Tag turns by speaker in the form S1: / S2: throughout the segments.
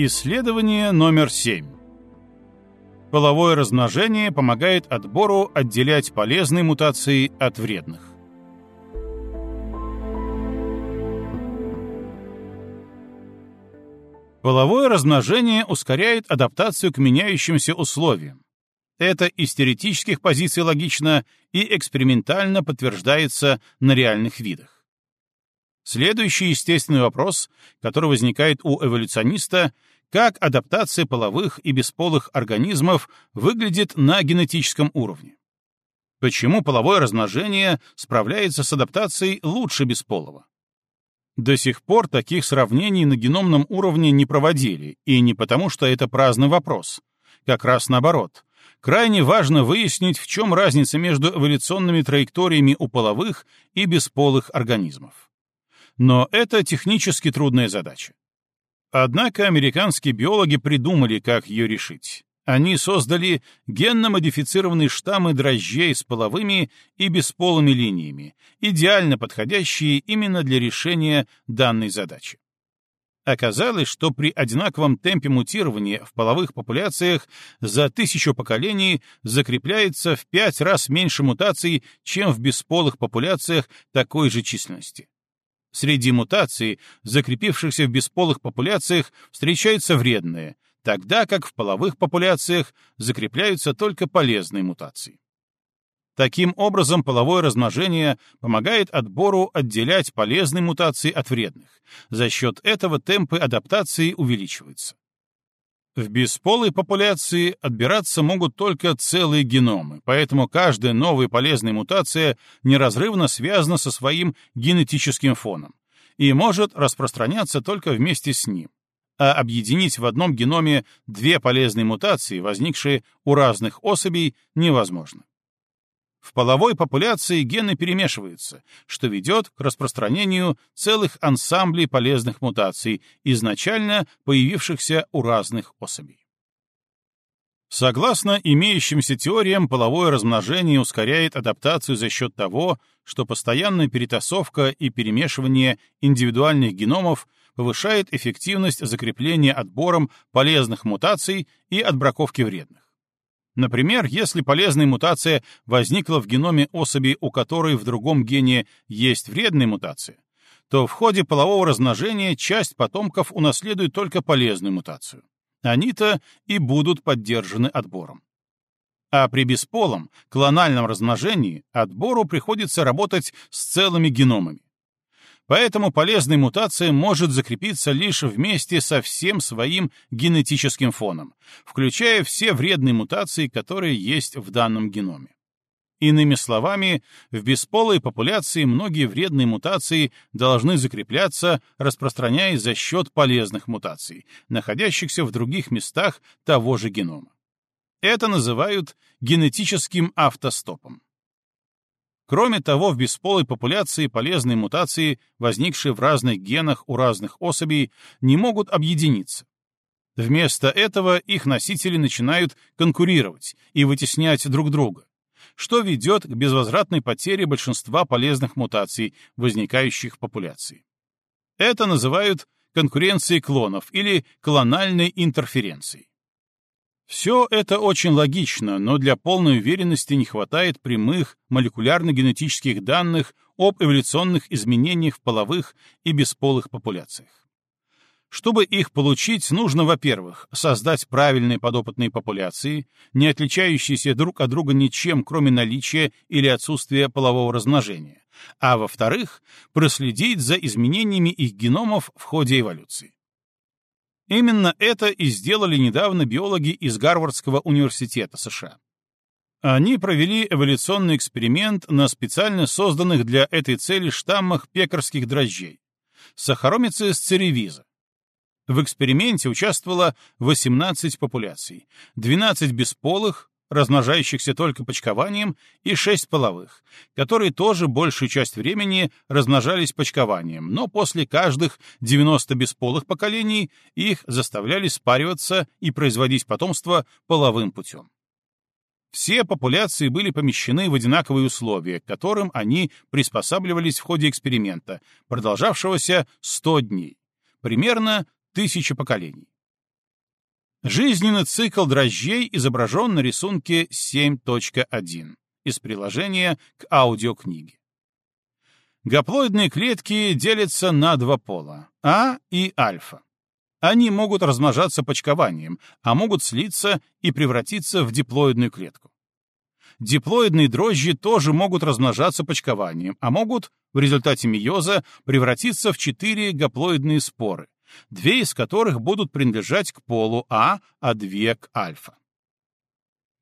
S1: Исследование номер 7. Половое размножение помогает отбору отделять полезные мутации от вредных. Половое размножение ускоряет адаптацию к меняющимся условиям. Это из теоретических позиций логично и экспериментально подтверждается на реальных видах. Следующий естественный вопрос, который возникает у эволюциониста, как адаптация половых и бесполых организмов выглядит на генетическом уровне. Почему половое размножение справляется с адаптацией лучше бесполого? До сих пор таких сравнений на геномном уровне не проводили, и не потому, что это праздный вопрос. Как раз наоборот. Крайне важно выяснить, в чем разница между эволюционными траекториями у половых и бесполых организмов. Но это технически трудная задача. Однако американские биологи придумали, как ее решить. Они создали генно-модифицированные штаммы дрожжей с половыми и бесполыми линиями, идеально подходящие именно для решения данной задачи. Оказалось, что при одинаковом темпе мутирования в половых популяциях за тысячу поколений закрепляется в пять раз меньше мутаций, чем в бесполых популяциях такой же численности. Среди мутаций, закрепившихся в бесполых популяциях, встречаются вредные, тогда как в половых популяциях закрепляются только полезные мутации. Таким образом, половое размножение помогает отбору отделять полезные мутации от вредных. За счет этого темпы адаптации увеличиваются. В бесполой популяции отбираться могут только целые геномы, поэтому каждая новая полезная мутация неразрывно связана со своим генетическим фоном и может распространяться только вместе с ним. А объединить в одном геноме две полезные мутации, возникшие у разных особей, невозможно. В половой популяции гены перемешиваются, что ведет к распространению целых ансамблей полезных мутаций, изначально появившихся у разных особей. Согласно имеющимся теориям, половое размножение ускоряет адаптацию за счет того, что постоянная перетасовка и перемешивание индивидуальных геномов повышает эффективность закрепления отбором полезных мутаций и отбраковки вредных. Например, если полезная мутация возникла в геноме особи, у которой в другом гене есть вредная мутация, то в ходе полового размножения часть потомков унаследует только полезную мутацию. Они-то и будут поддержаны отбором. А при бесполом, клональном размножении отбору приходится работать с целыми геномами. Поэтому полезная мутация может закрепиться лишь вместе со всем своим генетическим фоном, включая все вредные мутации, которые есть в данном геноме. Иными словами, в бесполой популяции многие вредные мутации должны закрепляться, распространяясь за счет полезных мутаций, находящихся в других местах того же генома. Это называют генетическим автостопом. Кроме того, в бесполой популяции полезные мутации, возникшие в разных генах у разных особей, не могут объединиться. Вместо этого их носители начинают конкурировать и вытеснять друг друга, что ведет к безвозвратной потере большинства полезных мутаций, возникающих в популяции. Это называют конкуренцией клонов или клональной интерференцией. Все это очень логично, но для полной уверенности не хватает прямых молекулярно-генетических данных об эволюционных изменениях в половых и бесполых популяциях. Чтобы их получить, нужно, во-первых, создать правильные подопытные популяции, не отличающиеся друг от друга ничем, кроме наличия или отсутствия полового размножения, а во-вторых, проследить за изменениями их геномов в ходе эволюции. Именно это и сделали недавно биологи из Гарвардского университета США. Они провели эволюционный эксперимент на специально созданных для этой цели штаммах пекарских дрожжей — Сахаромицис церевиза. В эксперименте участвовало 18 популяций, 12 бесполых, размножающихся только почкованием, и шесть половых, которые тоже большую часть времени размножались почкованием, но после каждых 90 бесполых поколений их заставляли спариваться и производить потомство половым путем. Все популяции были помещены в одинаковые условия, к которым они приспосабливались в ходе эксперимента, продолжавшегося 100 дней, примерно тысяча поколений. Жизненный цикл дрожжей изображен на рисунке 7.1 из приложения к аудиокниге. Гаплоидные клетки делятся на два пола — А и альфа. Они могут размножаться почкованием, а могут слиться и превратиться в диплоидную клетку. Диплоидные дрожжи тоже могут размножаться почкованием, а могут в результате мейоза превратиться в четыре гаплоидные споры, две из которых будут принадлежать к полу А, а две к альфа.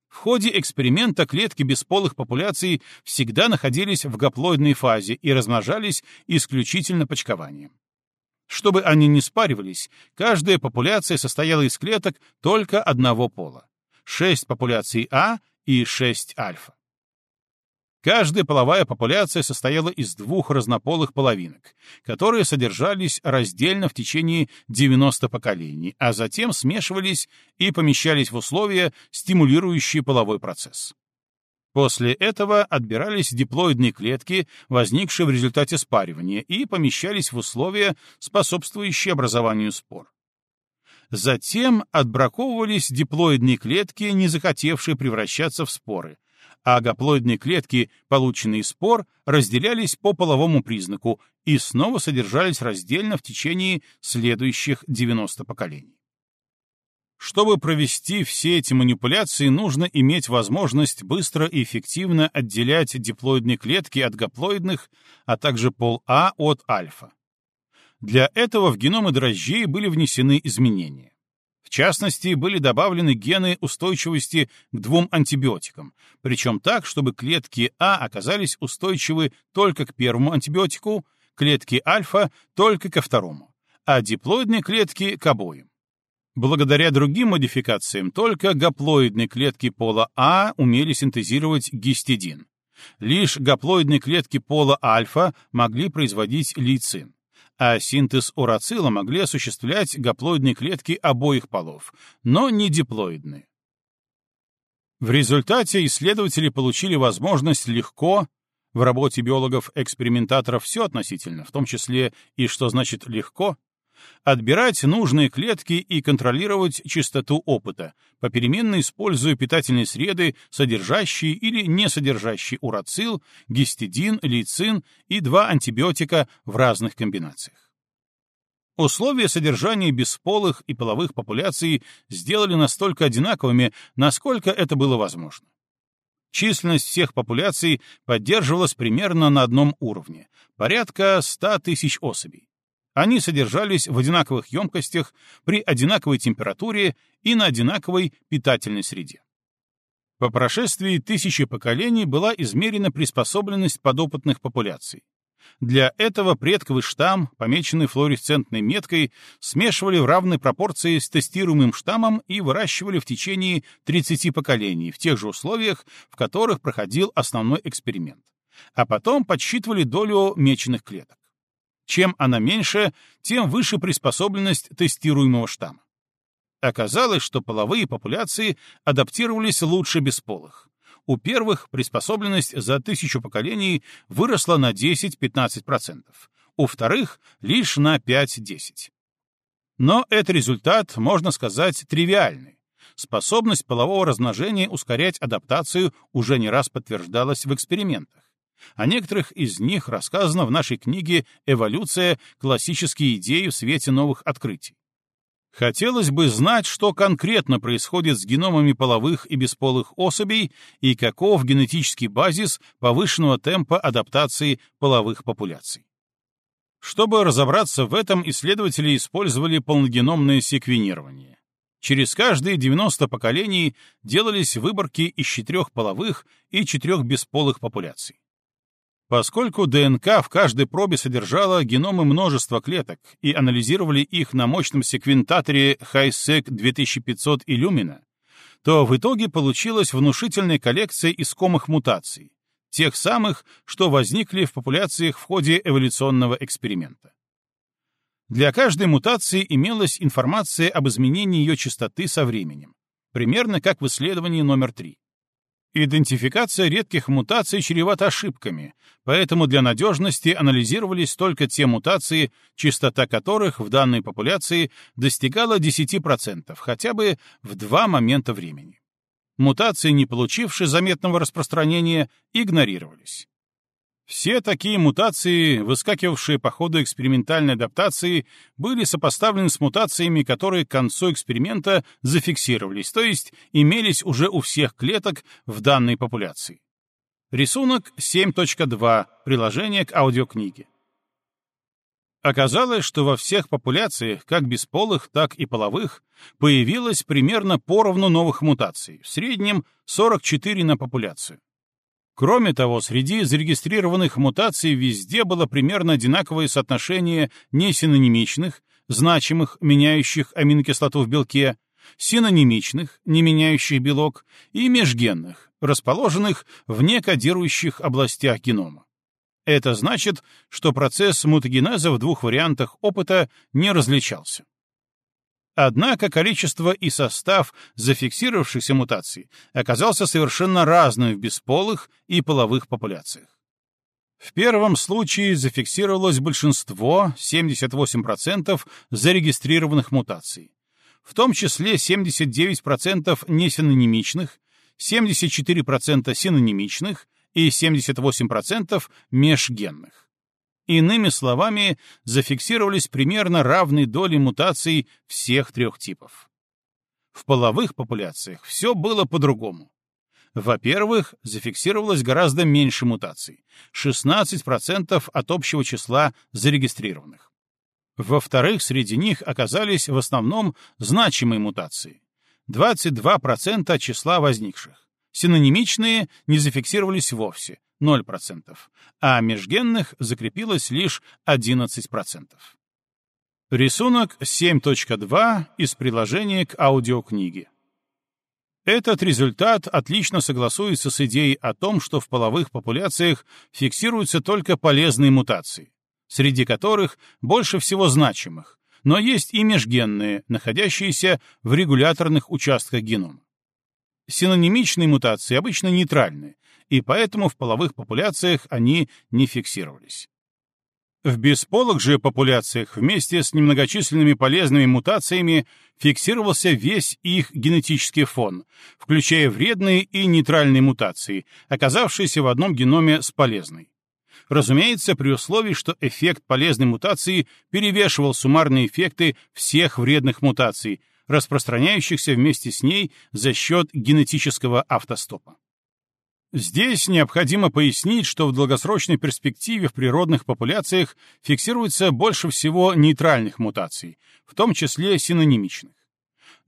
S1: В ходе эксперимента клетки бесполых популяций всегда находились в гаплоидной фазе и размножались исключительно почкованием. Чтобы они не спаривались, каждая популяция состояла из клеток только одного пола. Шесть популяций А и шесть альфа. Каждая половая популяция состояла из двух разнополых половинок, которые содержались раздельно в течение 90 поколений, а затем смешивались и помещались в условия, стимулирующие половой процесс. После этого отбирались диплоидные клетки, возникшие в результате спаривания, и помещались в условия, способствующие образованию спор. Затем отбраковывались диплоидные клетки, не захотевшие превращаться в споры, а гаплоидные клетки, полученные из спор, разделялись по половому признаку и снова содержались раздельно в течение следующих 90 поколений. Чтобы провести все эти манипуляции, нужно иметь возможность быстро и эффективно отделять диплоидные клетки от гаплоидных, а также пол А от альфа. Для этого в геномы дрожжей были внесены изменения. В частности, были добавлены гены устойчивости к двум антибиотикам, причем так, чтобы клетки А оказались устойчивы только к первому антибиотику, клетки альфа — только ко второму, а диплоидные клетки — к обоим. Благодаря другим модификациям только гаплоидные клетки пола А умели синтезировать гистидин. Лишь гаплоидные клетки пола альфа могли производить лейцин, а синтез урацила могли осуществлять гаплоидные клетки обоих полов, но не диплоидные. В результате исследователи получили возможность легко, в работе биологов-экспериментаторов все относительно, в том числе и что значит «легко», отбирать нужные клетки и контролировать частоту опыта, попеременно используя питательные среды, содержащие или не содержащие урацил, гистидин, лейцин и два антибиотика в разных комбинациях. Условия содержания бесполых и половых популяций сделали настолько одинаковыми, насколько это было возможно. Численность всех популяций поддерживалась примерно на одном уровне, порядка 100 тысяч особей. Они содержались в одинаковых емкостях при одинаковой температуре и на одинаковой питательной среде. По прошествии тысячи поколений была измерена приспособленность подопытных популяций. Для этого предковый штамм, помеченный флуоресцентной меткой, смешивали в равной пропорции с тестируемым штаммом и выращивали в течение 30 поколений в тех же условиях, в которых проходил основной эксперимент. А потом подсчитывали долю меченых клеток. Чем она меньше, тем выше приспособленность тестируемого штамма. Оказалось, что половые популяции адаптировались лучше бесполых. У первых приспособленность за тысячу поколений выросла на 10-15%, у вторых — лишь на 5-10%. Но этот результат, можно сказать, тривиальный. Способность полового размножения ускорять адаптацию уже не раз подтверждалась в экспериментах. О некоторых из них рассказано в нашей книге «Эволюция. Классические идеи в свете новых открытий». Хотелось бы знать, что конкретно происходит с геномами половых и бесполых особей и каков генетический базис повышенного темпа адаптации половых популяций. Чтобы разобраться в этом, исследователи использовали полногеномное секвенирование. Через каждые 90 поколений делались выборки из четырех половых и четырех бесполых популяций. Поскольку ДНК в каждой пробе содержала геномы множества клеток и анализировали их на мощном секвентаторе HiSeq 2500 Illumina, то в итоге получилась внушительная коллекция искомых мутаций, тех самых, что возникли в популяциях в ходе эволюционного эксперимента. Для каждой мутации имелась информация об изменении ее частоты со временем, примерно как в исследовании номер 3. Идентификация редких мутаций чревата ошибками, поэтому для надежности анализировались только те мутации, частота которых в данной популяции достигала 10% хотя бы в два момента времени. Мутации, не получившие заметного распространения, игнорировались. Все такие мутации, выскакивавшие по ходу экспериментальной адаптации, были сопоставлены с мутациями, которые к концу эксперимента зафиксировались, то есть имелись уже у всех клеток в данной популяции. Рисунок 7.2. Приложение к аудиокниге. Оказалось, что во всех популяциях, как бесполых, так и половых, появилось примерно поровну новых мутаций, в среднем 44 на популяцию. Кроме того, среди зарегистрированных мутаций везде было примерно одинаковое соотношение несинонимичных, значимых, меняющих аминокислоту в белке, синонимичных, не меняющих белок, и межгенных, расположенных в некодирующих областях генома. Это значит, что процесс мутагенеза в двух вариантах опыта не различался. Однако количество и состав зафиксировавшихся мутаций оказался совершенно разным в бесполых и половых популяциях. В первом случае зафиксировалось большинство, 78% зарегистрированных мутаций, в том числе 79% несинонимичных, 74% синонимичных и 78% межгенных. Иными словами, зафиксировались примерно равные доли мутаций всех трех типов. В половых популяциях все было по-другому. Во-первых, зафиксировалось гораздо меньше мутаций — 16% от общего числа зарегистрированных. Во-вторых, среди них оказались в основном значимые мутации — 22% от числа возникших. Синонимичные не зафиксировались вовсе, 0%, а межгенных закрепилось лишь 11%. Рисунок 7.2 из приложения к аудиокниге. Этот результат отлично согласуется с идеей о том, что в половых популяциях фиксируются только полезные мутации, среди которых больше всего значимых, но есть и межгенные, находящиеся в регуляторных участках генома. Синонимичные мутации обычно нейтральны, и поэтому в половых популяциях они не фиксировались. В бесполых же популяциях вместе с немногочисленными полезными мутациями фиксировался весь их генетический фон, включая вредные и нейтральные мутации, оказавшиеся в одном геноме с полезной. Разумеется, при условии, что эффект полезной мутации перевешивал суммарные эффекты всех вредных мутаций, распространяющихся вместе с ней за счет генетического автостопа. Здесь необходимо пояснить, что в долгосрочной перспективе в природных популяциях фиксируется больше всего нейтральных мутаций, в том числе синонимичных.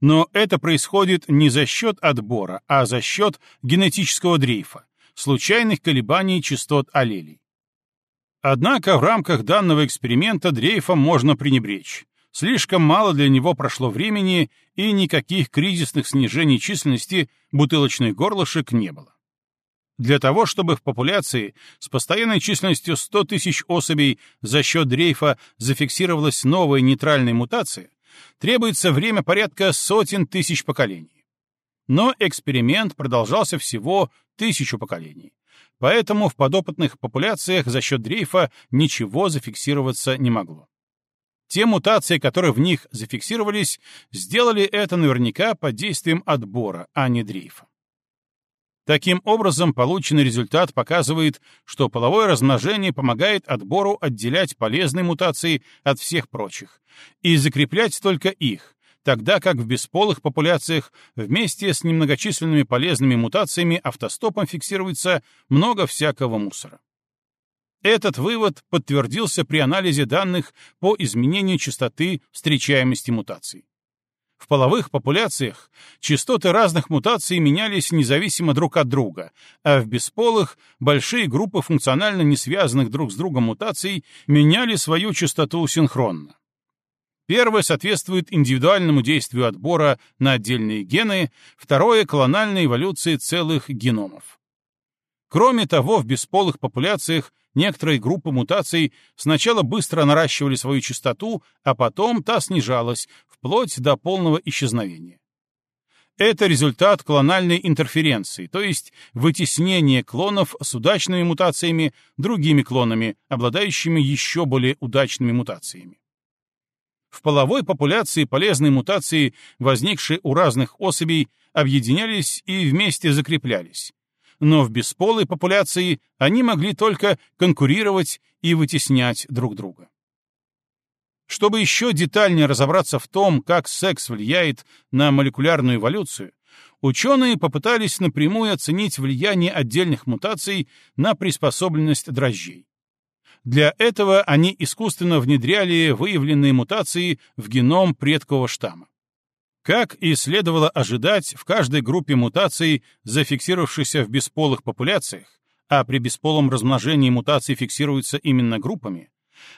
S1: Но это происходит не за счет отбора, а за счет генетического дрейфа, случайных колебаний частот аллелей. Однако в рамках данного эксперимента дрейфом можно пренебречь. Слишком мало для него прошло времени, и никаких кризисных снижений численности бутылочных горлышек не было. Для того, чтобы в популяции с постоянной численностью 100 тысяч особей за счет дрейфа зафиксировалась новая нейтральная мутация, требуется время порядка сотен тысяч поколений. Но эксперимент продолжался всего тысячу поколений. Поэтому в подопытных популяциях за счет дрейфа ничего зафиксироваться не могло. Те мутации, которые в них зафиксировались, сделали это наверняка под действием отбора, а не дрейфа. Таким образом, полученный результат показывает, что половое размножение помогает отбору отделять полезные мутации от всех прочих и закреплять только их, тогда как в бесполых популяциях вместе с немногочисленными полезными мутациями автостопом фиксируется много всякого мусора. Этот вывод подтвердился при анализе данных по изменению частоты встречаемости мутаций. В половых популяциях частоты разных мутаций менялись независимо друг от друга, а в бесполых большие группы функционально не связанных друг с другом мутаций меняли свою частоту синхронно. Первое соответствует индивидуальному действию отбора на отдельные гены, второе — клональной эволюции целых геномов. Кроме того, в бесполых популяциях некоторые группы мутаций сначала быстро наращивали свою частоту, а потом та снижалась, вплоть до полного исчезновения. Это результат клональной интерференции, то есть вытеснение клонов с удачными мутациями другими клонами, обладающими еще более удачными мутациями. В половой популяции полезные мутации, возникшие у разных особей, объединялись и вместе закреплялись. Но в бесполой популяции они могли только конкурировать и вытеснять друг друга. Чтобы еще детальнее разобраться в том, как секс влияет на молекулярную эволюцию, ученые попытались напрямую оценить влияние отдельных мутаций на приспособленность дрожжей. Для этого они искусственно внедряли выявленные мутации в геном предкового штамма. Как и следовало ожидать, в каждой группе мутаций, зафиксировавшихся в бесполых популяциях, а при бесполом размножении мутации фиксируются именно группами,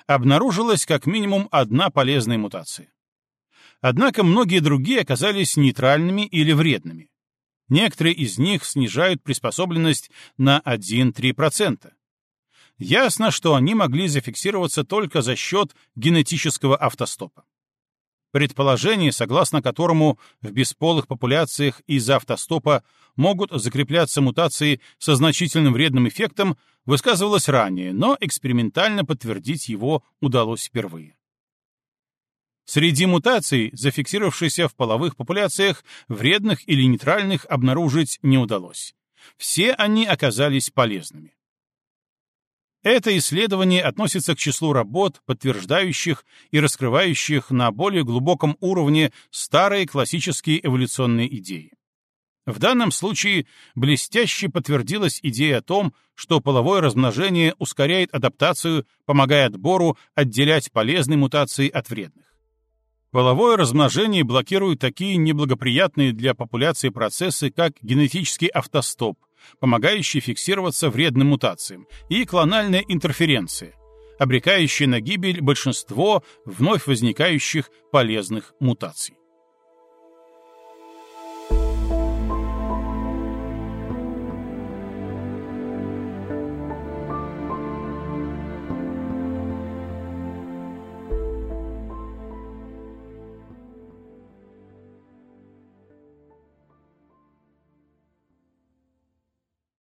S1: обнаружилась как минимум одна полезная мутация. Однако многие другие оказались нейтральными или вредными. Некоторые из них снижают приспособленность на 1-3%. Ясно, что они могли зафиксироваться только за счет генетического автостопа. Предположение, согласно которому в бесполых популяциях из-за автостопа могут закрепляться мутации со значительным вредным эффектом, высказывалось ранее, но экспериментально подтвердить его удалось впервые. Среди мутаций, зафиксировавшихся в половых популяциях, вредных или нейтральных обнаружить не удалось. Все они оказались полезными. Это исследование относится к числу работ, подтверждающих и раскрывающих на более глубоком уровне старые классические эволюционные идеи. В данном случае блестяще подтвердилась идея о том, что половое размножение ускоряет адаптацию, помогая отбору отделять полезные мутации от вредных. Половое размножение блокирует такие неблагоприятные для популяции процессы, как генетический автостоп, помогающий фиксироваться вредным мутациям, и клональная интерференция, обрекающая на гибель большинство вновь возникающих полезных мутаций.